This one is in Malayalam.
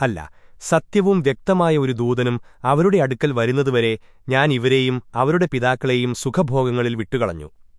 അല്ല സത്യവും വ്യക്തമായ ഒരു ദൂതനും അവരുടെ അടുക്കൽ വരുന്നതുവരെ ഞാൻ ഇവരെയും അവരുടെ പിതാക്കളെയും സുഖഭോഗങ്ങളിൽ വിട്ടുകളഞ്ഞു.